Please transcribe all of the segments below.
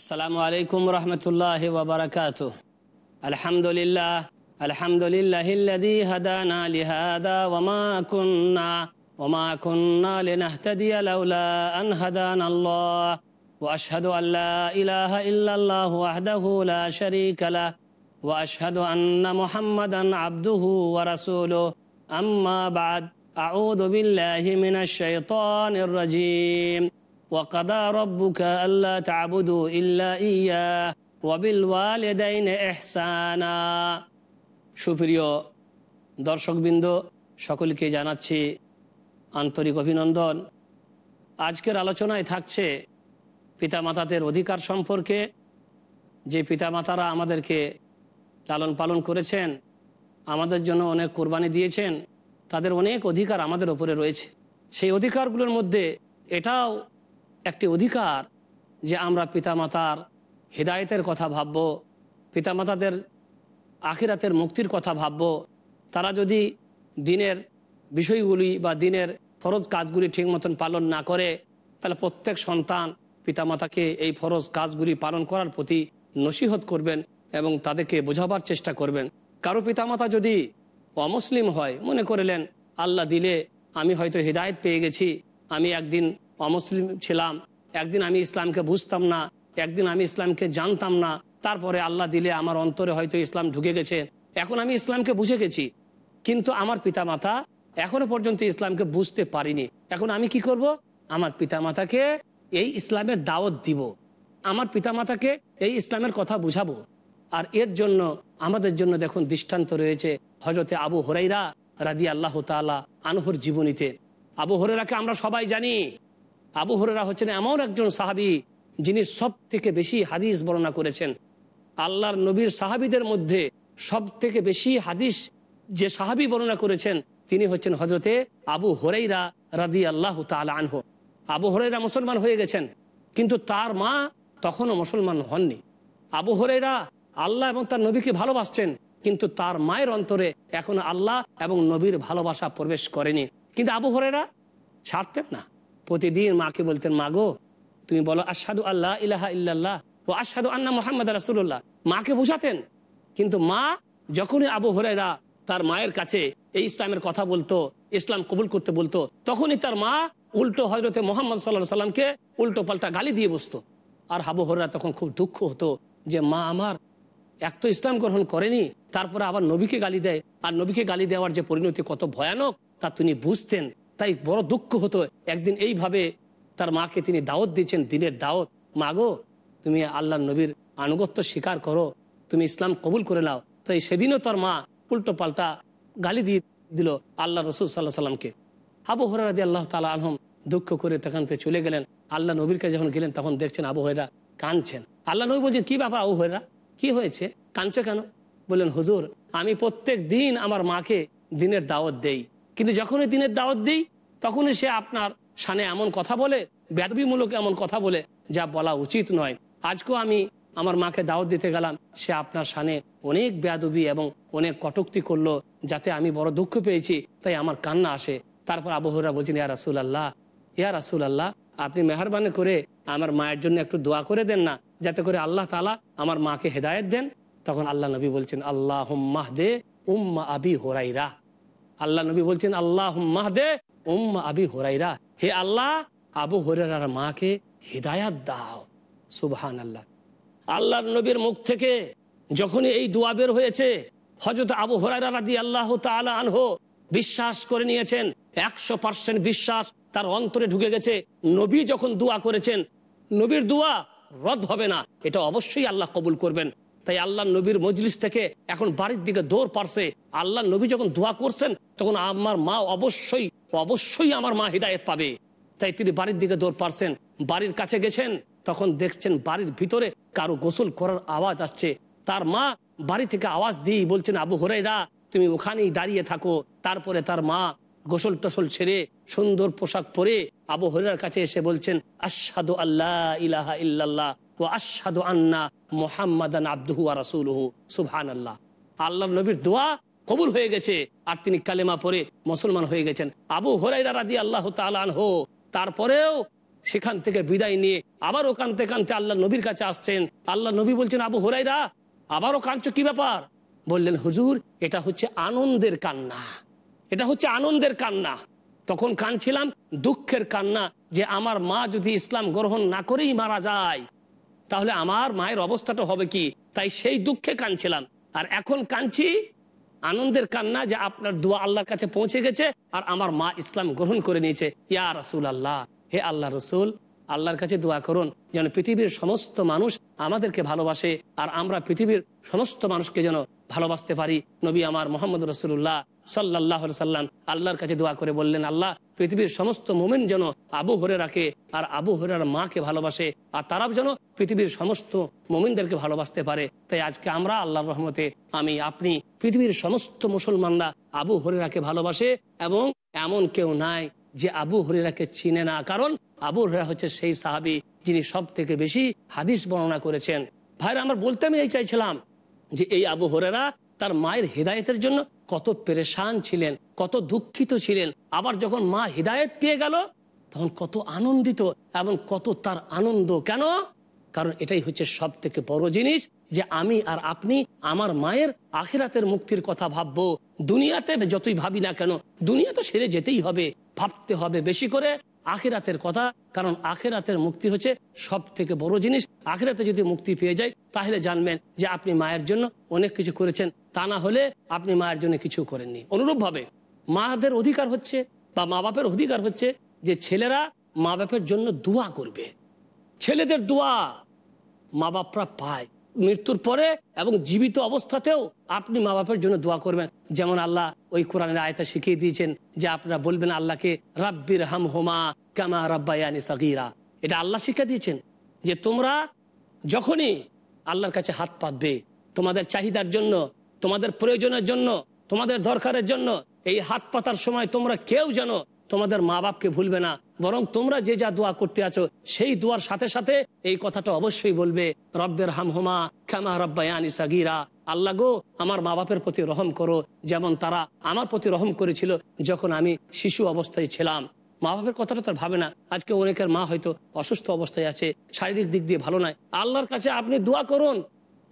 السلام عليكم ورحمة الله وبركاته. الحمد لله الحمد لله الذي هدانا لهذا وما كنا وما كنا لنهتدي لولا أن هدانا الله. وأشهد أن لا إله إلا الله وحده لا شريك له. وأشهد أن محمدا عبده ورسوله. أما بعد أعوذ بالله من الشيطان الرجيم. ওয়াকাদা রব্বুকা আল্লাহ ইল্লা ইয়া এহসানা সুপ্রিয় দর্শকবৃন্দ, সকলকে জানাচ্ছি আন্তরিক অভিনন্দন। আজকের আলোচনায় থাকছে পিতামাতাদের অধিকার সম্পর্কে। যে পিতামাতারা আমাদেরকে লালন পালন করেছেন, আমাদের জন্য অনেক কোরবানি দিয়েছেন, তাদের অনেক অধিকার আমাদের ওপরে রয়েছে। সেই অধিকারগুলোর মধ্যে এটাও একটি অধিকার যে আমরা পিতামাতার হৃদায়তের কথা ভাবব, পিতামাতাদের আখিরাতের মুক্তির কথা ভাবব। তারা যদি দিনের বিষয়গুলি বা দিনের ফরজ কাজগুলি ঠিক মতন পালন না করে, তাহলে প্রত্যেক সন্তান পিতামাতাকে এই ফরজ কাজগুলি পালন করার প্রতি নসিহত করবেন এবং তাদেরকে বোঝাবার চেষ্টা করবেন। কারও পিতামাতা যদি অমুসলিম হয়, মনে করলেন আল্লাহ দিলে আমি হয়তো হৃদায়ত পেয়ে গেছি, আমি একদিন অমুসলিম ছিলাম। একদিন আমি ইসলামকে বুঝতাম না, একদিন আমি ইসলামকে জানতাম না। তারপরে আল্লাহ দিলে আমার অন্তরে হয়তো ইসলাম ঢুকে গেছে। এখন আমি ইসলামকে বুঝে গেছি। কিন্তু আমার পিতামাতা এখনও পর্যন্ত ইসলামকে বুঝতে পারিনি। এখন আমি কি করব? আমার পিতামাতাকে এই ইসলামের দাওয়াত দিব। আমার পিতামাতাকে এই ইসলামের কথা বুঝাবো। আর এর জন্য আমাদের জন্য দেখুন দৃষ্টান্ত রয়েছে হজরতে আবু হরাইরা রাদি আল্লাহ তালা আনহর জীবনীতে। আবু হরেরাকে আমরা সবাই জানি। আবু হরেরা হচ্ছেন এমন একজন সাহাবি যিনি সব থেকে বেশি হাদিস বর্ণনা করেছেন। আল্লাহর নবীর সাহাবিদের মধ্যে সব থেকে বেশি হাদিস যে সাহাবি বর্ণনা করেছেন, তিনি হচ্ছেন হজরতে আবু হরেইরা রাদি আল্লাহ তালা আনহ। আবু হরেরা মুসলমান হয়ে গেছেন, কিন্তু তার মা তখনও মুসলমান হননি। আবু হরেরা আল্লাহ এবং তার নবীকে ভালোবাসছেন, কিন্তু তার মায়ের অন্তরে এখন আল্লাহ এবং নবীর ভালোবাসা প্রবেশ করেনি। কিন্তু আবু হরেরা ছাড়তেন না। প্রতিদিন মাকে বলতেন মা গো তুমি বলো আসাদু আল্লাহ ইলাহা ইল্লাল্লাহ ও আসাদু আন্না মোহাম্মদ রাসুল্লাহ মাকে বুঝাতেন। কিন্তু মা যখনই আবু হরেরা তার মায়ের কাছে এই ইসলামের কথা বলতো, ইসলাম কবুল করতে বলতো, তখনই তার মা উল্টো হজরতে মোহাম্মদ সাল্লাহ সাল্লামকে উল্টো পাল্টা গালি দিয়ে বসতো। আর হাবু হরেরা তখন খুব দুঃখ হতো যে, মা আমার, এক তো ইসলাম গ্রহণ করেনি, তারপরে আবার নবীকে গালি দেয়। আর নবীকে গালি দেওয়ার যে পরিণতি কত ভয়ানক, তা তিনি বুঝতেন। তাই বড় দুঃখ হতো। একদিন এইভাবে তার মাকে তিনি দাওয়াত দিয়েছেন, দিনের দাওয়াত। মাগো তুমি আল্লাহ নবীর আনুগত্য স্বীকার করো, তুমি ইসলাম কবুল করে নাও। তো এই সেদিনও তার মা উল্টো পাল্টা গালি দিয়ে দিল আল্লাহ রসুল সাল্লাহ সাল্লামকে আবু হরাদি আল্লাহ তালা আলহম দুঃখ করে তখন থেকে চলে গেলেন। আল্লাহ নবীর কাছে যখন গেলেন, তখন দেখছেন আবু হরেরা কাঁদছেন। আল্লাহ নবী বলছেন, কি ব্যাপার আবু হরেরা কি হয়েছে? কাঁদছো কেন? বললেন, হুজুর, আমি প্রত্যেক দিন আমার মাকে দিনের দাওয়াত দেই। কিন্তু যখনই দিনের দাওয়াত দিই, তখনই সে আপনার সানে এমন কথা বলে ব্যাদবিমূলক এমন কথা বলে, যা বলা উচিত নয়। আজকেও আমি আমার মাকে দাওয়াত দিতে গেলাম, সে আপনার সানে অনেক ব্যাদবি এবং অনেক কটুক্তি করল, যাতে আমি বড় দুঃখ পেয়েছি, তাই আমার কান্না আসে। তারপর আবহরা বলছেন, ইয়া রাসুল আল্লাহ ইয়া রাসুল আল্লাহ আপনি মেহরবানি করে আমার মায়ের জন্য একটু দোয়া করে দেন না, যাতে করে আল্লাহ তালা আমার মাকে হেদায়ত দেন? তখন আল্লাহ নবী বলছেন আল্লাহ দে উম্মা আবি হোরাইরা আল্লাহ নবী বলছেন আল্লাহ দে উম্মা আবি হোরাইরা। হে আল্লাহ, আবু হরার মাকে হৃদায়াত দাও। সুবহান আল্লাহ আল্লাহর নবীর মুখ থেকে যখনই এই দোয়া বের হয়েছে হজরত আবু হরাইরা রাদি আল্লাহ আনহো বিশ্বাস করে নিয়েছেন, একশো পার্সেন্ট বিশ্বাস তার অন্তরে ঢুকে গেছে। নবী যখন দোয়া করেছেন, নবীর দোয়া রদ হবে না, এটা অবশ্যই আল্লাহ কবুল করবেন। তাই আল্লাহ নবীর মজলিস থেকে এখন বাড়ির দিকে দৌড় পারছে। আল্লাহ নবী যখন দোয়া করছেন, তখন আমার মা অবশ্যই অবশ্যই আমার মা হৃদায়ত পাবে। তাই তিনি বাড়ির দিকে দৌড় পারছেন। বাড়ির কাছে গেছেন, তখন দেখছেন বাড়ির ভিতরে কারও গোসল করার আওয়াজ আসছে। তার মা বাড়ি থেকে আওয়াজ দিয়ে বলছেন, আবু হরাইরা তুমি ওখানেই দাঁড়িয়ে থাকো। তারপরে তার মা গোসল টোসল ছেড়ে সুন্দর পোশাক পরে আবু হরার কাছে এসে বলছেন, আশহাদু আল্লাহ ইলাহা ইল্লাল্লাহ। ও আশহাদু আন্না মোহাম্মদান আব্দুহু আর রাসূলুহু। সুবহানাল্লাহ। আল্লাহ নবীর দোয়া কবুল হয়ে গেছে, আর তিনি কালেমা পরে মুসলমান হয়ে গেছেন। আবু হরাইরা রাদি আল্লাহ তালান হো তারপরেও সেখান থেকে বিদায় নিয়ে আবারও কানতে কানতে আল্লাহ নবীর কাছে আসছেন। আল্লাহ নবী বলছেন, আবু হরাইরা আবারও কাঁদছো কি ব্যাপার? বললেন, হুজুর, এটা হচ্ছে আনন্দের কান্না। এটা হচ্ছে আনন্দের কান্না। তখন কানছিলাম দুঃখের কান্না যে আমার মা যদি ইসলাম গ্রহণ না করেই মারা যায় তাহলে আমার মায়ের অবস্থাটা হবে কি? তাই সেই দুঃখে কানছিলাম আর এখন কানছি আনন্দের কান্না যে আপনার দোয়া আল্লাহর কাছে পৌঁছে গেছে আর আমার মা ইসলাম গ্রহণ করে নিয়েছে। ইয়া রাসুল আল্লাহ হে আল্লাহ রসুল, আল্লাহর কাছে দোয়া করুন যেন পৃথিবীর সমস্ত মানুষ আমাদেরকে ভালোবাসে আর আমরা পৃথিবীর সমস্ত মানুষকে যেন ভালোবাসতে পারি। নবী আমার মোহাম্মদ রসুল্লাহ সাল্লাহ সাল্লাম আল্লাহর কাছে দোয়া করে বললেন, আল্লাহ পৃথিবীর সমস্ত মোমেন যেন আবু হরে রাখে আর আবু হরের মাকে ভালোবাসে, আর তারাও যেন পৃথিবীর সমস্ত মোমিনদেরকে ভালোবাসতে পারে। তাই আজকে আমরা আল্লাহর রহমতে আমি, আপনি, পৃথিবীর সমস্ত মুসলমানরা আবু হরেরাকে ভালোবাসে এবং এমন কেউ নাই যে আবু হরিরাকে চিনে না। কারণ আবু হরিরা হচ্ছে সেই সাহাবি যিনি সব থেকে বেশি হাদিস বর্ণনা করেছেন। ভাইরা, আমার বলতে আমি এই চাইছিলাম যে এই আবু হরেরা তার মায়ের হৃদায়তের জন্য কত পেরেশান ছিলেন, কত দুঃখিত ছিলেন। আবার যখন মা হৃদায়ত পেয়ে গেল, তখন কত আনন্দিত এবং কত তার আনন্দ। কেন? কারণ এটাই হচ্ছে সব থেকে বড় জিনিস যে আমি আর আপনি আমার মায়ের আখেরাতের মুক্তির কথা ভাববো। দুনিয়াতে যতই ভাবি না কেন, দুনিয়া তো সেরে যেতেই হবে। ভাবতে হবে বেশি করে আখেরাতের কথা, কারণ আখেরাতের মুক্তি হচ্ছে সব থেকে বড় জিনিস। আখেরাতে যদি মুক্তি পেয়ে যায়, তাহলে জানবেন যে আপনি মায়ের জন্য অনেক কিছু করেছেন। তা না হলে আপনি মায়ের জন্য কিছু করেননি। অনুরূপভাবে, মাদের অধিকার হচ্ছে বা মা বাপের অধিকার হচ্ছে যে ছেলেরা মা বাপের জন্য দোয়া করবে। ছেলেদের দোয়া মা বাপরা পায়। মৃত্যুর পরে এবং জীবিত অবস্থাতেও আপনি মা বাপের জন্য দোয়া করবেন। যেমন আল্লাহ ওই কোরআনের আয়তা শিখিয়ে দিয়েছেন যে আপনারা বলবেন আল্লাহকে, রাব্বির হাম হোমা কামা রাব্বায়ানি সাকিরা এটা আল্লাহ শিক্ষা দিয়েছেন যে তোমরা যখনই আল্লাহর কাছে হাত পাতবে, তোমাদের চাহিদার জন্য, তোমাদের প্রয়োজনের জন্য, তোমাদের দরকারের জন্য, এই হাত পাতার সময় তোমরা কেউ যেন তোমাদের মা বাপকে ভুলবে না, বরং তোমরা যে যা দোয়া করতে আছো, সেই দোয়ার সাথে সাথে এই কথাটা অবশ্যই বলবে, রব্বের হামহুমা খামা রব্বায়ানি সাগিরা। আল্লাহ গো, আমার মা বাপের প্রতি রহম করো, যেমন তারা আমার প্রতি রহম করেছিল যখন আমি শিশু অবস্থায় ছিলাম। মা বাপের কথাটা তার ভাবে না, আজকে অনেকের মা হয়তো অসুস্থ অবস্থায় আছে, শারীরিক দিক দিয়ে ভালো নয়। আল্লাহর কাছে আপনি দোয়া করুন।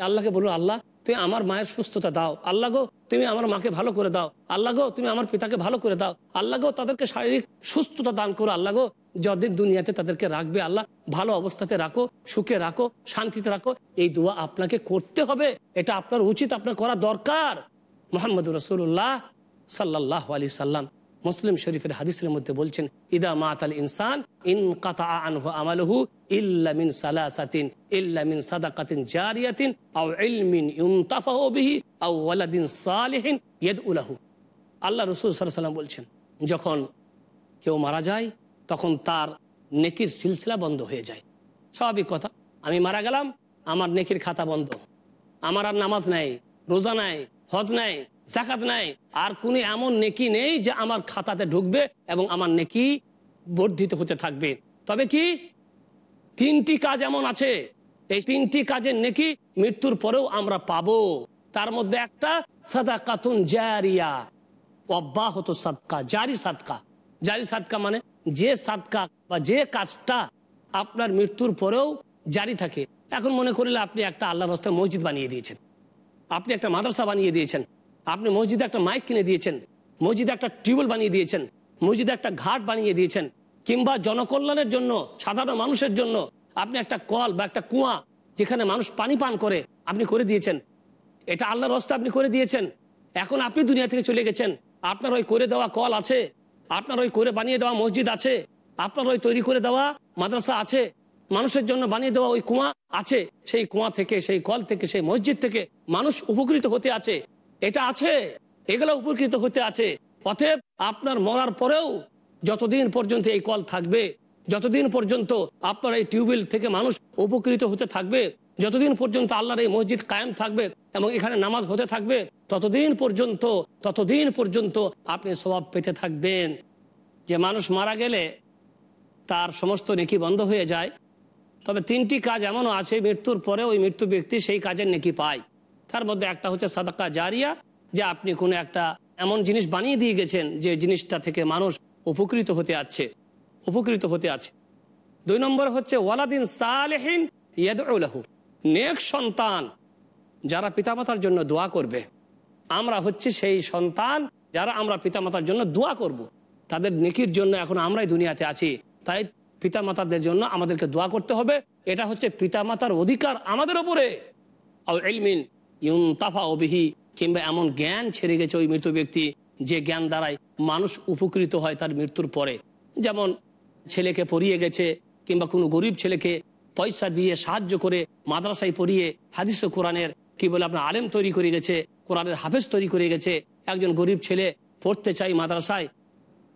আল্লাহকে বলুন, আল্লাহ তুমি আমার মায়ের সুস্থতা দাও। আল্লাহ গো, তুমি আমার মাকে ভালো করে দাও। আল্লাহ গো, তুমি আমার পিতাকে ভালো করে দাও। আল্লাহ গো, তাদেরকে শারীরিক সুস্থতা দান করো। আল্লাহ গো যদিন দুনিয়াতে তাদেরকে রাখবে, আল্লাহ, ভালো অবস্থাতে রাখো, সুখে রাখো, শান্তিতে রাখো। এই দোয়া আপনাকে করতে হবে। এটা আপনার উচিত, আপনার করা দরকার। মোহাম্মদুর রসুল্লাহ সাল্লাহ আলি সাল্লাম। মুসলিম শরীফের হাদিসের মধ্যে বলছেন, ইদা মাতাল ইনসান, ইন কাতা আনহু আমালহু ইল্লা মিন সালাসাতিন, ইল্লা মিন সাদাকাতিন জারিয়াতিন, আও ইলমিন ইউনতাফাহু বিহি, আও ওয়ালাদিন সালিহিন ইয়াদউলাহু আল্লাহ রাসূল সাল্লাম বলছেন, যখন কেউ মারা যায়, তখন তার নেকির সিলসিলা বন্ধ হয়ে যায়। স্বাভাবিক কথা, আমি মারা গেলাম, আমার নেকির খাতা বন্ধ। আমার আর নামাজ নাই, রোজা নাই, হজ নাই জাকাত নাই। আর কোন এমন নেকি নেই যে আমার খাতাতে ঢুকবে এবং আমার নেকি বর্ধিত হতে থাকবে। তবে কি? তিনটি কাজ এমন আছে। এই তিনটি কাজের নেকি মৃত্যুর পরেও আমরা পাবো। তার মধ্যে একটা সাদা কাতুন জারিয়া। অব্যাহত সাদকা, জারি সাদকা। জারি সাদকা মানে যে সাদকা বা যে কাজটা আপনার মৃত্যুর পরেও জারি থাকে। এখন মনে করলে আপনি একটা আল্লাহ রাস্তায় মসজিদ বানিয়ে দিয়েছেন। আপনি একটা মাদ্রাসা বানিয়ে দিয়েছেন। আপনি মসজিদে একটা মাইক কিনে দিয়েছেন, মসজিদে একটা টিউবওয়েল বানিয়ে দিয়েছেন, মসজিদে একটা ঘাট বানিয়ে দিয়েছেন, কিংবা জনকল্যাণের জন্য, সাধারণ মানুষের জন্য আপনি একটা কল বা একটা কুয়া যেখানে মানুষ পানি পান করে আপনি করে দিয়েছেন। এটা আল্লাহর রস্তা আপনি করে দিয়েছেন। এখন আপনি দুনিয়া থেকে চলে গেছেন। আপনার ওই করে দেওয়া কল আছে, আপনার ওই করে বানিয়ে দেওয়া মসজিদ আছে, আপনার ওই তৈরি করে দেওয়া মাদ্রাসা আছে, মানুষের জন্য বানিয়ে দেওয়া ওই কুয়া আছে, সেই কুয়া থেকে, সেই কল থেকে, সেই মসজিদ থেকে মানুষ উপকৃত হতে আছে। এটা আছে, এগুলো উপকৃত হতে আছে। অতএব আপনার মরার পরেও যতদিন পর্যন্ত এই কল থাকবে, যতদিন পর্যন্ত আপনার এই টিউবওয়েল থেকে মানুষ উপকৃত হতে থাকবে, যতদিন পর্যন্ত আল্লাহর এই মসজিদ কায়েম থাকবে এবং এখানে নামাজ হতে থাকবে, ততদিন পর্যন্ত ততদিন পর্যন্ত আপনি স্বভাব পেতে থাকবেন। যে মানুষ মারা গেলে তার সমস্ত নেকি বন্ধ হয়ে যায়। তবে তিনটি কাজ এমনও আছে, মৃত্যুর পরে ওই মৃত্যু ব্যক্তি সেই কাজের নেকি পায়। তার মধ্যে একটা হচ্ছে সাদাকা জারিয়া, যে আপনি কোনো একটা এমন জিনিস বানিয়ে দিয়ে গেছেন যে জিনিসটা থেকে মানুষ উপকৃত হতে আছে, উপকৃত হতে আছে। দুই নম্বর হচ্ছে, ওয়ালাদিন সালেহিন ইয়াদুলাহু নেক সন্তান যারা পিতামাতার জন্য দোয়া করবে। আমরা হচ্ছে সেই সন্তান যারা আমরা পিতামাতার জন্য দোয়া করব। তাদের নেকির জন্য এখন আমরাই দুনিয়াতে আছি, তাই পিতামাতাদের জন্য আমাদেরকে দোয়া করতে হবে। এটা হচ্ছে পিতামাতার অধিকার আমাদের ওপরে ইউন তাফা অবিহি কিংবা এমন জ্ঞান ছেড়ে গেছে ওই মৃত ব্যক্তি, যে জ্ঞান দ্বারাই মানুষ উপকৃত হয় তার মৃত্যুর পরে। যেমন ছেলেকে পড়িয়ে গেছে কিংবা কোনো গরিব ছেলেকে পয়সা দিয়ে সাহায্য করে মাদ্রাসায় পড়িয়ে হাদিস কোরআনের কি বলে আপনার আলেম তৈরি করে গেছে, কোরআনের হাফেজ তৈরি করে গেছে, একজন গরিব ছেলে পড়তে চাই মাদ্রাসায়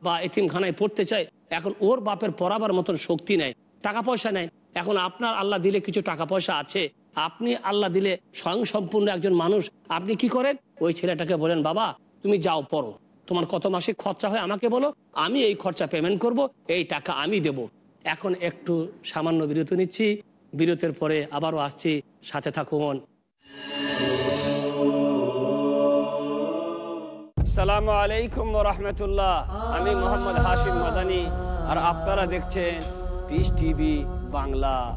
বা এতিমখানায় পড়তে চায়, এখন ওর বাপের পড়াবার মতন শক্তি নেয় টাকা পয়সা নেয় এখন আপনার আল্লাহ দিলে কিছু টাকা পয়সা আছে আপনি আল্লাহ দিলে স্বয়ং সম্পূর্ণ একজন মানুষ, আপনি কি করেন? ওই ছেলেটাকে বলেন, বাবা, তুমি যাও, পড়ো। তোমার কত মাসিক খরচা হয় আমাকে বলো, আমি এই খরচা পেমেন্ট করব, এই টাকা আমি দেব। এখন একটু সামান্য বিরতি নিচ্ছি। বিরতির পরে আবারও আসছি। সাথে থাকুন। সালাম আলাইকুম রহমতুল্লাহ। আমি মোহাম্মদ হাশিম মাদানি। আর আপনারা দেখছেন peace TV Bangla.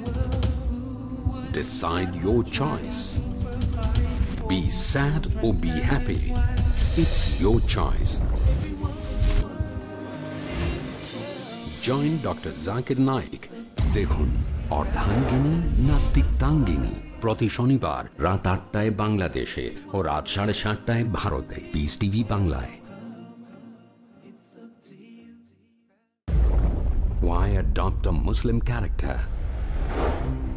Decide your choice. Be sad or be happy. It's your choice. Join Dr. Zakir Naik. দেখুন অর্ধাঙ্গিনী না তিক্তাঙ্গিনী প্রতি শনিবার রাত আটটায় বাংলাদেশে ও রাত সাড়ে সাতটায় ভারতে পিস টিভি বাংলায় Why adopt a Muslim character?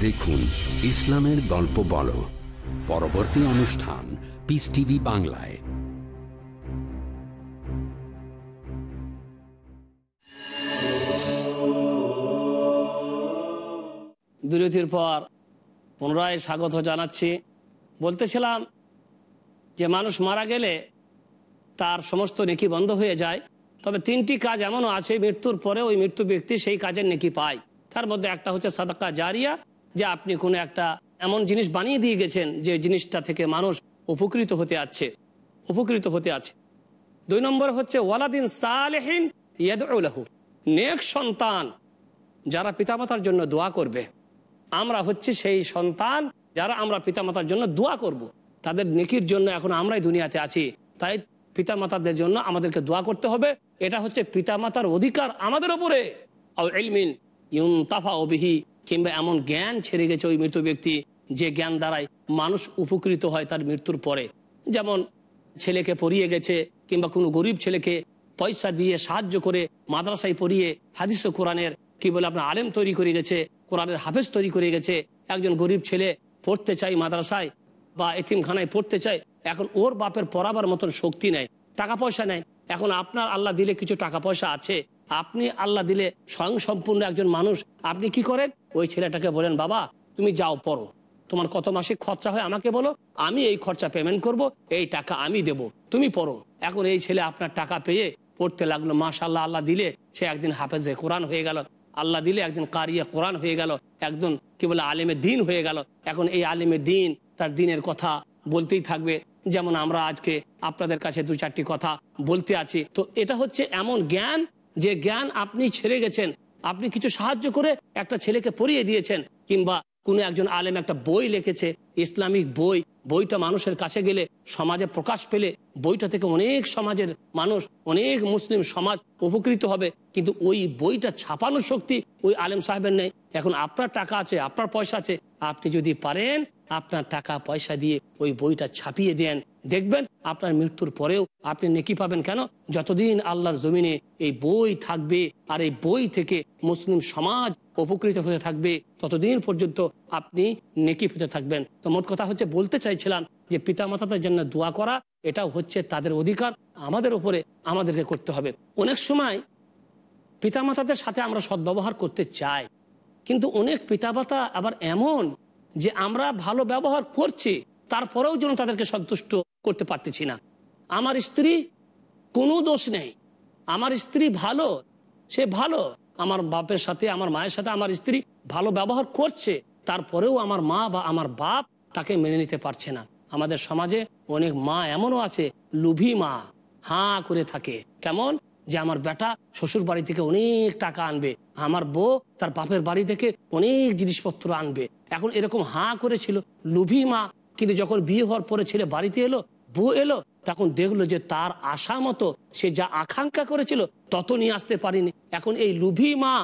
দেখুন ইসলামের গল্প বলো। পরবর্তী অনুষ্ঠান পিস টিভি বাংলায়। বিরতির পর পুনরায় স্বাগত জানাচ্ছি। বলতেছিলাম যে মানুষ মারা গেলে তার সমস্ত নেকি বন্ধ হয়ে যায়। তবে তিনটি কাজ এমনও আছে, মৃত্যুর পরে ওই মৃত্যু ব্যক্তি সেই কাজের নেকি পায়। তার মধ্যে একটা হচ্ছে সাদাকা জারিয়া যে আপনি কোনো একটা এমন জিনিস বানিয়ে দিয়ে গেছেন যে জিনিসটা থেকে মানুষ উপকৃত হতে আছে, উপকৃত হতে আছে। দুই নম্বর হচ্ছে, ওয়ালাদিন সালেহিন ইয়াদুলাহু নেক সন্তান যারা পিতামাতার জন্য দোয়া করবে, আমরা হচ্ছে সেই সন্তান যারা আমরা পিতামাতার জন্য দোয়া করব। তাদের নেকির জন্য এখন আমরাই দুনিয়াতে আছি, তাই পিতামাতাদের জন্য আমাদেরকে দোয়া করতে হবে। এটা হচ্ছে পিতামাতার অধিকার আমাদের ওপরে ইউন অবিহি কিংবা এমন জ্ঞান ছেড়ে গেছে ওই মৃত ব্যক্তি, যে জ্ঞান দ্বারাই মানুষ উপকৃত হয় তার মৃত্যুর পরে। যেমন ছেলেকে পড়িয়ে গেছে কিংবা কোনো গরিব ছেলেকে পয়সা দিয়ে সাহায্য করে মাদ্রাসায় পড়িয়ে হাদিস ও কোরআনের কি বলে আপনার আলেম তৈরি করে গেছে, কোরআনের হাফেজ তৈরি করে গেছে, একজন গরিব ছেলে পড়তে চাই মাদ্রাসায় বা এতিমখানায় পড়তে চায়, এখন ওর বাপের পড়াবার মতন শক্তি নেয় টাকা পয়সা নেয় এখন আপনার আল্লাহ দিলে কিছু টাকা পয়সা আছে আপনি আল্লাহ দিলে স্বয়ং সম্পূর্ণ একজন মানুষ, আপনি কি করেন? ওই ছেলেটাকে বলেন, বাবা, তুমি যাও, পড়ো। তোমার কত মাসিক খরচা হয় আমাকে বলো। আমি এই খরচা পেমেন্ট করব, এই টাকা আমি দেব। তুমি পড়ো। এখন এই ছেলে আপনার টাকা পেয়ে পড়তে লাগল। মাশাল্লাহ আল্লাহ দিলে সে একদিন হাফেজে কোরআন হয়ে গেল। আল্লাহ দিলে একদিন কারিয়া কোরআন হয়ে গেল। একজন কি বলে আলেমে দিন হয়ে গেল। এখন এই আলেমে দিন তার দিনের কথা বলতেই থাকবে। যেমন আমরা আজকে আপনাদের কাছে দু চারটি কথা বলতে আছি। তো এটা হচ্ছে এমন জ্ঞান যে জ্ঞান আপনি ছেড়ে গেছেন, আপনি কিছু সাহায্য করে একটা ছেলেকে পড়িয়ে দিয়েছেন, কিংবা কোনো একজন আলেম একটা বই লিখেছে, ইসলামিক বই, বইটা মানুষের কাছে গেলে সমাজে প্রকাশ পেলে, বইটা থেকে অনেক সমাজের মানুষ, অনেক মুসলিম সমাজ উপকৃত হবে, কিন্তু ওই বইটা ছাপানোর শক্তি ওই আলেম সাহেবের নেই। এখন আপনার টাকা আছে, আপনার পয়সা আছে, আপনি যদি পারেন আপনার টাকা, পয়সা দিয়ে ওই বইটা ছাপিয়ে দেন। দেখবেন আপনার মৃত্যুর পরেও আপনি নেকি পাবেন কেন? যতদিন আল্লাহর জমিনে এই বই থাকবে আর এই বই থেকে মুসলিম সমাজ উপকৃত হতে থাকবে, ততদিন পর্যন্ত আপনি নেকি পেতে থাকবেন। তো মোট কথা হচ্ছে বলতে চাইছিলাম যে পিতা মাতাদের জন্য দোয়া করা, এটাও হচ্ছে তাদের অধিকার, আমাদের উপরে আমাদেরকে করতে হবে। অনেক সময় পিতামাতাদের সাথে আমরা সদ্ব্যবহার করতে চাই, কিন্তু অনেক পিতামাতা আবার এমন যে আমরা ভালো ব্যবহার করছি, তারপরেও যেন তাদেরকে সন্তুষ্ট করতে পারতেছি না। আমার স্ত্রী কোনো দোষ নেই। আমার স্ত্রী ভালো, সে ভালো। আমার বাপের সাথে, আমার মায়ের সাথে আমার স্ত্রী ভালো ব্যবহার করছে, তারপরেও আমার মা বা আমার বাপ তাকে মেনে নিতে পারছে না। আমাদের সমাজে অনেক মা এমনও আছে, লুভি মা, হাঁ করে থাকে। কেমন? যে আমার বেটা শ্বশুর বাড়ি থেকে অনেক টাকা আনবে, আমার বউ তার বাপের বাড়ি থেকে অনেক জিনিসপত্র আনবে। এখন এরকম হাঁ করেছিল লুভি মা, কিন্তু যখন বিয়ে হওয়ার পরে ছেলে বাড়িতে এলো, বউ এলো, তখন দেখল যে তার আশা মতো সে যা আকাঙ্ক্ষা করেছিল তত নিয়ে আসতে পারিনি। এখন এই লুভি মা,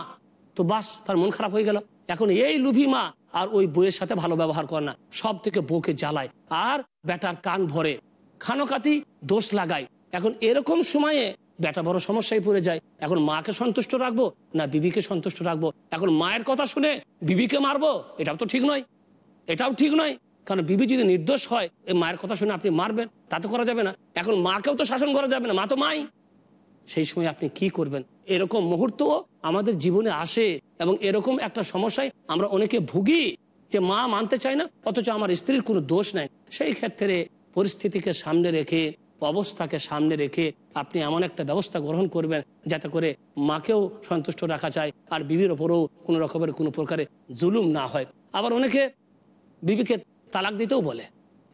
তো বাস তার মন খারাপ হয়ে গেল। এখন এই লুভি মা আর ওই বইয়ের সাথে ভালো ব্যবহার করে না, সব থেকে বউকে জ্বালায় আর বেটার কান ভরে। খানোকাতি দোষ লাগায়। এখন এরকম সময়ে বেটা বড় সমস্যায় পড়ে যায়। এখন মাকে সন্তুষ্ট রাখব না বিবিকে সন্তুষ্ট রাখব? এখন মায়ের কথা শুনে বিবিকে মারবো? এটাও তো ঠিক নয়। এটাও ঠিক নয়। কারণ বিবি যদি নির্দোষ হয়, এই মায়ের কথা শুনে আপনি মারবেন, তা তো করা যাবে না। এখন মাকেও তো শাসন করা যাবে না। মা তো মাই। সেই সময় আপনি কি করবেন? এরকম মুহূর্তও আমাদের জীবনে আসে এবং এরকম একটা সমস্যায় আমরা অনেকে ভুগি যে মা মানতে চায় না, অথচ আমার স্ত্রীর কোনো দোষ নাই। সেই ক্ষেত্রে পরিস্থিতিকে সামনে রেখে অবস্থাকে সামনে রেখে আপনি এমন একটা ব্যবস্থা গ্রহণ করবেন যাতে করে মাকেও সন্তুষ্ট রাখা যায় আর বিবির ওপরেও কোনো রকমের কোনো প্রকারে জুলুম না হয়। আবার অনেকে বিবিকে তালাক দিতেও বলে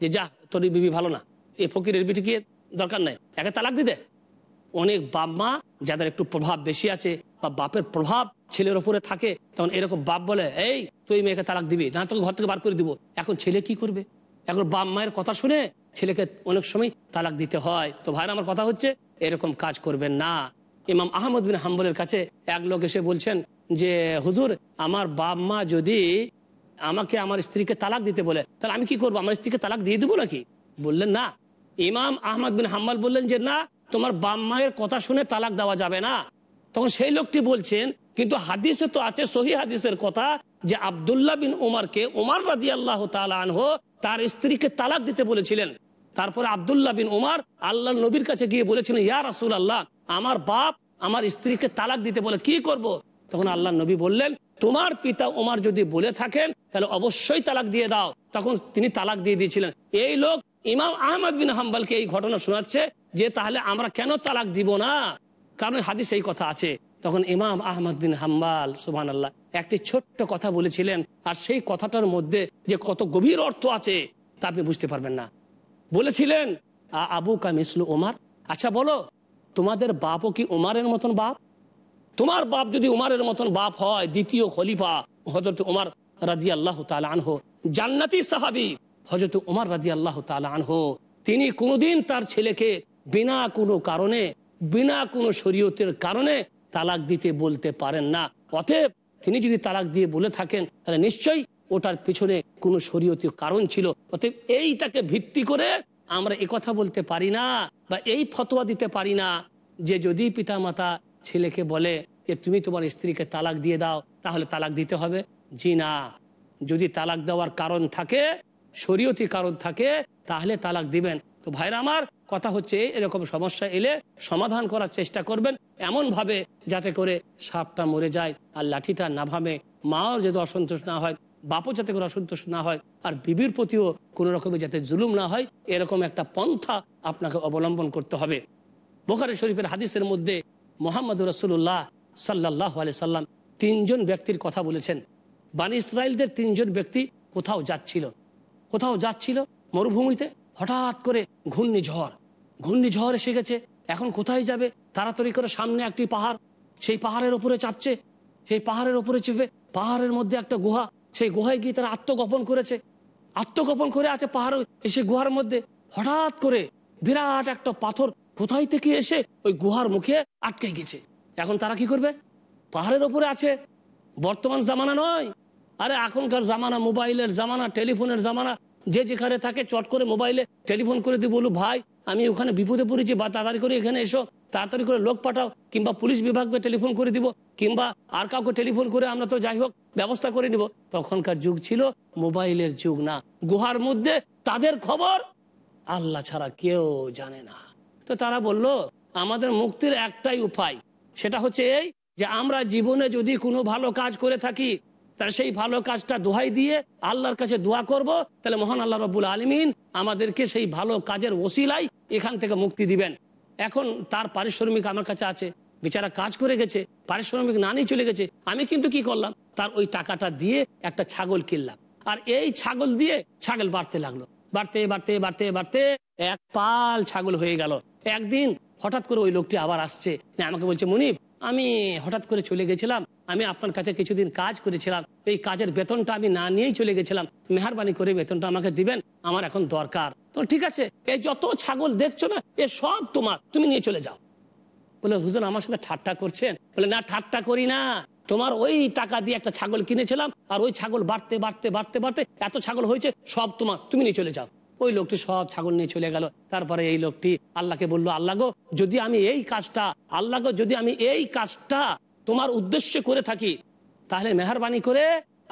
যে, যা, তোর বিবি ভালো না। এ ফকিরের বিটিকে দরকার নাই? একে তালাক দিতে। অনেক বাপ মা যাদের একটু প্রভাব বেশি আছে বা বাপের প্রভাব ছেলের ওপরে থাকে, তখন এরকম বাপ বলে, এই, তুই মেয়েকে তালাক দিবি, না তোকে ঘর থেকে বার করে দিব। এখন ছেলে কি করবে? এখন বাপ মায়ের কথা শুনে ছেলেকে অনেক সময় তালাক দিতে হয়। তো ভাইরা, আমার কথা হচ্ছে, এরকম কাজ করবেন না। ইমাম আহমদ বিন হাম্বলের কাছে এক লোক এসে বলছেন যে, হুজুর, আমার বাপ মা যদি আমাকে আমার স্ত্রীকে তালাক দিতে বলে, তাহলে আমি কি করব? আমার স্ত্রীকে তালাক দিয়ে দেবো নাকি? বললেন, না। ইমাম আহমদ বিন হাম্বাল বললেন যে, না, তোমার বাপ মায়ের কথা শুনে তালাক দেওয়া যাবে না। তখন সেই লোকটি বলছেন, কিন্তু হাদিসে তো আছে, সহি হাদিসের কথা যে, আবদুল্লাহ বিন ওমারকে ওমার রাজি আল্লাহ তালা আনহো তার স্ত্রীকে তালাক দিতে বলেছিলেন। তারপরে আবদুল্লাহ বিন ওমার আল্লাহ নবীর কাছে গিয়ে বলেছিলেন, ইয়া রাসুল আল্লাহ আমার বাপ আমার স্ত্রীকে তালাক দিতে বলে কি করব। তখন আল্লাহ নবী বললেন, তোমার পিতা ওমার যদি বলে থাকেন, তাহলে অবশ্যই তালাক দিয়ে দাও। তখন তিনি তালাক দিয়ে দিয়েছিলেন। এই লোক ইমাম আহমদ বিন হাম্বালকে এই ঘটনা শোনাচ্ছে যে, তাহলে আমরা কেন তালাক দিব না? কারণ হাদিস এই কথা আছে। তখন ইমাম আহমদ বিন হাম্বাল সুবহান আল্লাহ একটি ছোট্ট কথা বলেছিলেন। আর সেই কথাটার মধ্যে যে কত গভীর অর্থ আছে, তা আপনি বুঝতে পারবেন না। বলেছিলেন আবু কামিসলু ওমার আচ্ছা বলো, তোমাদের বাপও কি ওমারের মতন বাপ? তোমার বাপ যদি উমারের মতন বাপ হয়, দ্বিতীয় খলিফা হজরত উমার রাজি আল্লাহ আনহো, জান্নাতি সাহাবি হজরত উমার রাজি আল্লাহ আনহো, তিনি কোনোদিন তার ছেলেকে বিনা কোনো কারণে, বিনা কোনো শরীয়তের কারণে তালাক দিতে বলতে পারেন না। অতএব তিনি যদি তালাক দিয়ে বলে থাকেন, তাহলে নিশ্চয়ই ওটার পিছনে কোনো শরীয়তীয় কারণ ছিল। অতএব এইটাকে ভিত্তি করে আমরা কথা বলতে পারি না বা এই ফতোয়া দিতে পারি না যে যদি পিতামাতা ছেলেকে বলে যে তুমি তোমার স্ত্রীকে তালাক দিয়ে দাও, তাহলে তালাক দিতে হবে। জি না। যদি তালাক দেওয়ার কারণ থাকে, শরীয়তি কারণ থাকে, তাহলে তালাক দিবেন। তো ভাইরা আমার, কথা হচ্ছে এরকম সমস্যা এলে সমাধান করার চেষ্টা করবেন এমন ভাবে যাতে করে সাপটা মরে যায় আর লাঠিটা না ভাবে মাও যদি অসন্তোষ না হয় বাপও যাতে করে অসন্তোষ না হয় আর বিবির প্রতিও কোনো রকমের যাতে জুলুম না হয়, এরকম একটা পন্থা আপনাকে অবলম্বন করতে হবে। বোখারি শরীফের হাদিসের মধ্যে মোহাম্মদ রসুল্লাহ সাল্লাহ আলি সাল্লাম তিনজন ব্যক্তির কথা বলেছেন। বানি ইসরায়েলদের তিনজন ব্যক্তি কোথাও যাচ্ছিল। কোথাও যাচ্ছিল মরুভূমিতে, হঠাৎ করে ঘূর্ণিঝড়। ঘূর্ণিঝড় এসে গেছে, এখন কোথায় যাবে? তাড়াতাড়ি করে সামনে একটি পাহাড়, সেই পাহাড়ের ওপরে চাপছে, সেই পাহাড়ের ওপরে চেপে পাহাড়ের মধ্যে একটা গুহা সেই গুহায় গিয়ে তারা আত্মগোপন করেছে। আত্মগোপন করে আছে পাহাড় সেই গুহার মধ্যে। হঠাৎ করে বিরাট একটা পাথর কোথায় থেকে এসে ওই গুহার মুখে আটকে গেছে। এখন তারা কি করবে? পাহাড়ের ওপরে আছে। বর্তমান জামানা নয়। আরে এখনকার জামানা মোবাইলের জামানা, টেলিফোনের জামানা, যে যেখানে থাকে চট করে মোবাইলে টেলিফোন করে দিয়ে বলু ভাই আমি ওখানে বিপদে পড়েছি বা তাড়াতাড়ি করে এখানে এসো, তাড়াতাড়ি করে লোক পাঠাও, কিংবা পুলিশ বিভাগকে টেলিফোন করে দিব, কিংবা আর কাউকে টেলিফোন করে আমরা তো যাই হোক, ব্যবস্থা করে নিব। তখনকার যুগ ছিল মোবাইলের যুগ না, গুহার মধ্যে তাদের খবর আল্লাহ ছাড়া কেউ জানে না। তো তারা বলল, আমাদের মুক্তির একটাই উপায়, সেটা হচ্ছে এই যে আমরা জীবনে যদি কোনো ভালো কাজ করে থাকি তাহলে সেই ভালো কাজটা দোহাই দিয়ে আল্লাহর কাছে দোয়া করব। তাহলে মহান আল্লাহ রবুল আলমিন আমাদেরকে সেই ভালো কাজের ওসিলাই এখান থেকে মুক্তি দিবেন। এখন তার পারিশ্রমিক আমার কাছে আছে। বেচারা কাজ করে গেছে, পারিশ্রমিক না নিয়ে চলে গেছে। আমি কিন্তু কি করলাম? তার ওই টাকাটা দিয়ে একটা ছাগল কিনলাম। আর এই ছাগল দিয়ে ছাগল বাড়তে লাগল। বাড়তে বাড়তে বাড়তে বাড়তে এক পাল ছাগল হয়ে গেল। একদিন হঠাৎ করে ওই লোকটি আবার আসছে। আমাকে বলছে, মনিব, আমি হঠাৎ করে চলে গেছিলাম। আমি আপনার কাছে কিছুদিন কাজ করেছিলাম। এই কাজের বেতনটা আমি না নিয়েই চলে গেছিলাম। মেহরবানি করে বেতনটা আমাকে দিবেন, আমার এখন দরকার। তো ঠিক আছে, এই যত ছাগল দেখছ না, এ সব তোমার, তুমি নিয়ে চলে যাও। বলে, হুজুর, আমার সাথে ঠাট্টা করছেন? বলে, না, ঠাট্টা করি না। তোমার ওই টাকা দিয়ে একটা ছাগল কিনেছিলাম, আর ওই ছাগল বাড়তে বাড়তে বাড়তে বাড়তে এত ছাগল হয়েছে, সব তোমার, তুমি নিয়ে চলে যাও। ওই লোকটি সব ছাগল নিয়ে চলে গেল। তারপরে এই লোকটি আল্লাহকে বলল, আল্লাহ গো, যদি আমি এই কাজটা, আল্লাহ গো, যদি আমি এই কাজটা তোমার উদ্দেশ্যে করে থাকি, তাহলে মেহরবানি করে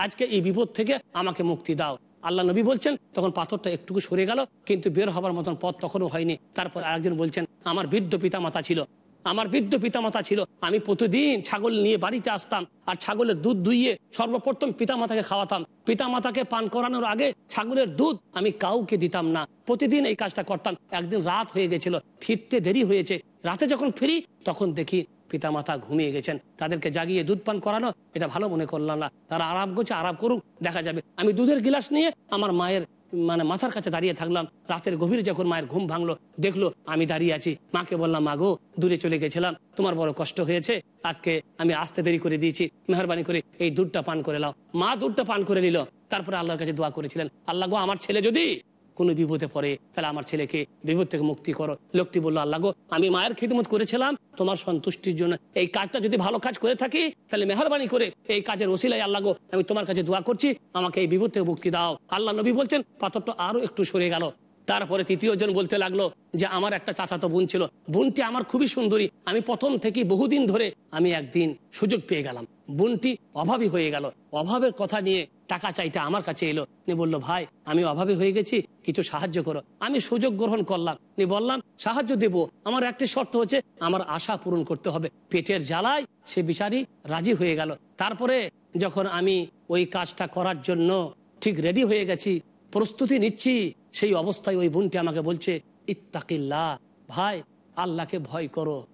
আজকে এই বিপদ থেকে আমাকে মুক্তি দাও। আল্লাহ নবী বলছেন, তখন পাথরটা একটুকু সরে গেল, কিন্তু বের হবার মতন পথ তখনও হয়নি। তারপর আরেকজন বলছেন, আমার বৃদ্ধ পিতা মাতা ছিল। আমার বৃদ্ধ পিতামাতা ছিল। আমি প্রতিদিন ছাগল নিয়ে বাড়িতে আসতাম, আর ছাগলের দুধ দুইয়ে সর্বপ্রথম পিতামাতাকে খাওয়াতাম। পিতামাতাকে পান করানোর আগে ছাগলের দুধ আমি কাউকে দিতাম না। প্রতিদিন এই কাজটা করতাম। একদিন রাত হয়ে গেছিল, ফিরতে দেরি হয়েছে। রাতে যখন ফিরি, তখন দেখি পিতামাতা ঘুমিয়ে গেছেন। তাদেরকে জাগিয়ে দুধ পান করানো, এটা ভালো মনে করলাম না। তারা আরাম করছে, আরাম করুক, দেখা যাবে। আমি দুধের গিলাস নিয়ে আমার মায়ের মানে মাথার কাছে দাঁড়িয়ে থাকলাম। রাতের গভীরে যখন মায়ের ঘুম ভাঙলো, দেখল, আমি দাঁড়িয়ে আছি। মাকে বললাম, মা গো, দূরে চলে গেছিলাম। তোমার বড় কষ্ট হয়েছে। আজকে আমি আসতে দেরি করে দিয়েছি। মেহরবানি করে এই দুধটা পান করে নাও। মা দুধটা পান করে নিল। তারপরে আল্লাহর কাছে দোয়া করেছিলেন, আল্লাহ গো, আমার ছেলে যদি কোনো বিপদে পড়ে, তাহলে আমার ছেলেকে বিপদ থেকে মুক্তি করো। লোকটি বলল, আল্লাহ গো, আমি মায়ের খিদমত করেছিলাম। তোমার সন্তুষ্টির জন্য এই কাজটা যদি ভালো কাজ করে থাকি, তাহলে মেহরবানি করে এই কাজের ওসিলাই আল্লাহ গো, আমি তোমার কাছে দোয়া করছি, আমাকে এই বিপদ থেকে মুক্তি দাও। আল্লাহ নবী বলছেন, পাথরটা আরও একটু সরে গেল। তারপরে তৃতীয় জন বলতে লাগল যে, আমার একটা চাচাতো বোন ছিল। বোনটি আমার খুবই সুন্দরী। আমি প্রথম থেকে বহুদিন ধরে আমি একদিন সুযোগ পেয়ে গেলাম। বোনটি অভাবী হয়ে গেল। অভাবের কথা নিয়ে টাকা চাইতে আমার কাছে এলো। নি বলল, ভাই, আমি অভাবে হয়ে গেছি, কিছু সাহায্য করো। আমি সুযোগ গ্রহণ করলাম। নি বললাম, সাহায্য দেব। আমার একটি শর্ত হচ্ছে, আমার আশা পূরণ করতে হবে। পেটের জ্বালায় সে বিচারি রাজি হয়ে গেল। তারপরে যখন আমি ওই কাজটা করার জন্য ঠিক রেডি হয়ে গেছি, প্রস্তুতি নিচ্ছি, সেই অবস্থায় ওই বোনটি আমাকে বলছে ইত্তাকিল্লা ভাই, আল্লাহকে ভয় করো।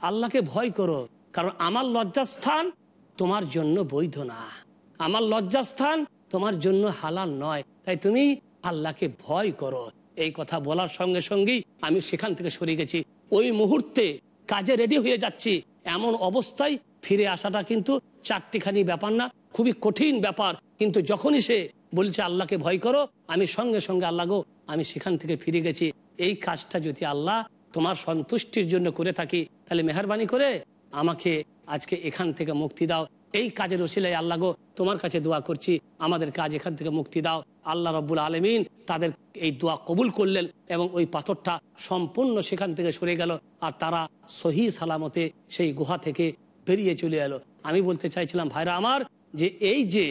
আল্লাহকে ভয় করো, কারণ আমার লজ্জাস্থান তোমার জন্য বৈধ না। আমার লজ্জাস্থান তোমার জন্য হালাল নয়। তাই তুমি আল্লাহকে ভয় করো। এই কথা বলার সঙ্গে সঙ্গেই আমি সেখান থেকে সরে গেছি। ওই মুহূর্তে কাজে রেডি হয়ে যাচ্ছি। এমন অবস্থায় ফিরে আসাটা কিন্তু চারটিখানি ব্যাপার না, খুবই কঠিন ব্যাপার। কিন্তু যখনই সে বলছে, আল্লাহকে ভয় করো, আমি সঙ্গে সঙ্গে, আল্লাহ গো, আমি সেখান থেকে ফিরে গেছি। এই কাজটা যদি আল্লাহ তোমার সন্তুষ্টির জন্য করে থাকি, তাহলে মেহরবানি করে আমাকে আজকে এখান থেকে মুক্তি দাও। এই কাজের ওসিলাই আল্লাহ গো, তোমার কাছে দোয়া করছি, আমাদের কাজ এখান থেকে মুক্তি দাও। আল্লাহ রব্বুল আলমিন তাদের এই দোয়া কবুল করলেন এবং ওই পাথরটা সম্পূর্ণ সেখান থেকে সরে গেল আর তারা সহি সালামতে সেই গুহা থেকে বেরিয়ে চলে এলো। আমি বলতে চাইছিলাম, ভাইরা আমার, যে এই যে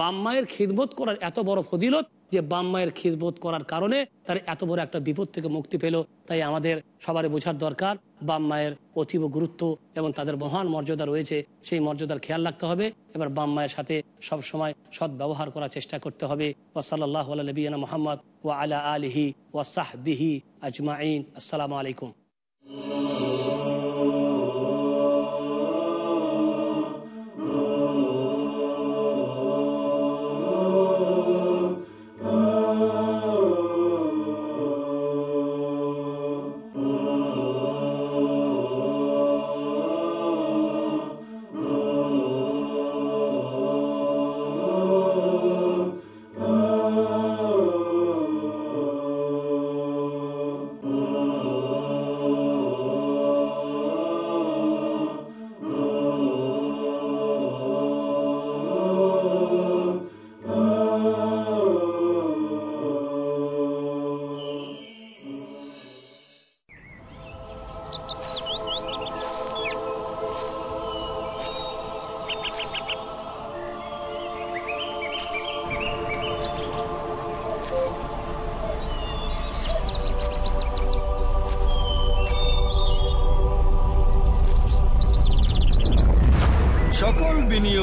বাম্মায়ের খিদমত করার এত বড় ফজিলত যে বাম মায়ের খিজবোধ করার কারণে তার এত বড় একটা বিপদ থেকে মুক্তি পেল। তাই আমাদের সবারই বোঝার দরকার, বাম মায়ের অতীব গুরুত্ব এবং তাদের মহান মর্যাদা রয়েছে, সেই মর্যাদার খেয়াল রাখতে হবে। এবার বাম মায়ের সাথে সব সময় সৎ ব্যবহার করার চেষ্টা করতে হবে। ওসাল্লাহ আলবীনা মোহাম্মদ ও আলা আলিহি ওয়াসাহবিহি আজমাইন। আসসালামু আলাইকুম।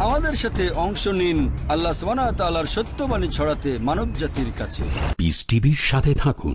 আমাদের সাথে অংশ নিন আল্লাহ সত্যবাণী ছড়াতে মানব জাতির কাছে পিস টিভির সাথে থাকুন।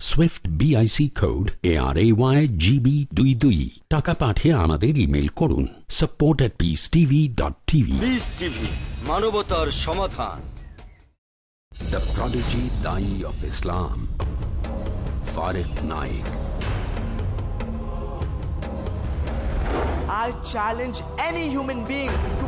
Swift BIC code A R A Y GB দুই দুই টাকা পাঠিয়ে আমাদের ইমেল করুন। Support at peace TV dot TV peace TV মানবতার সমাধান। The prodigy Dai of Islam, Farid Naik. I challenge any human being to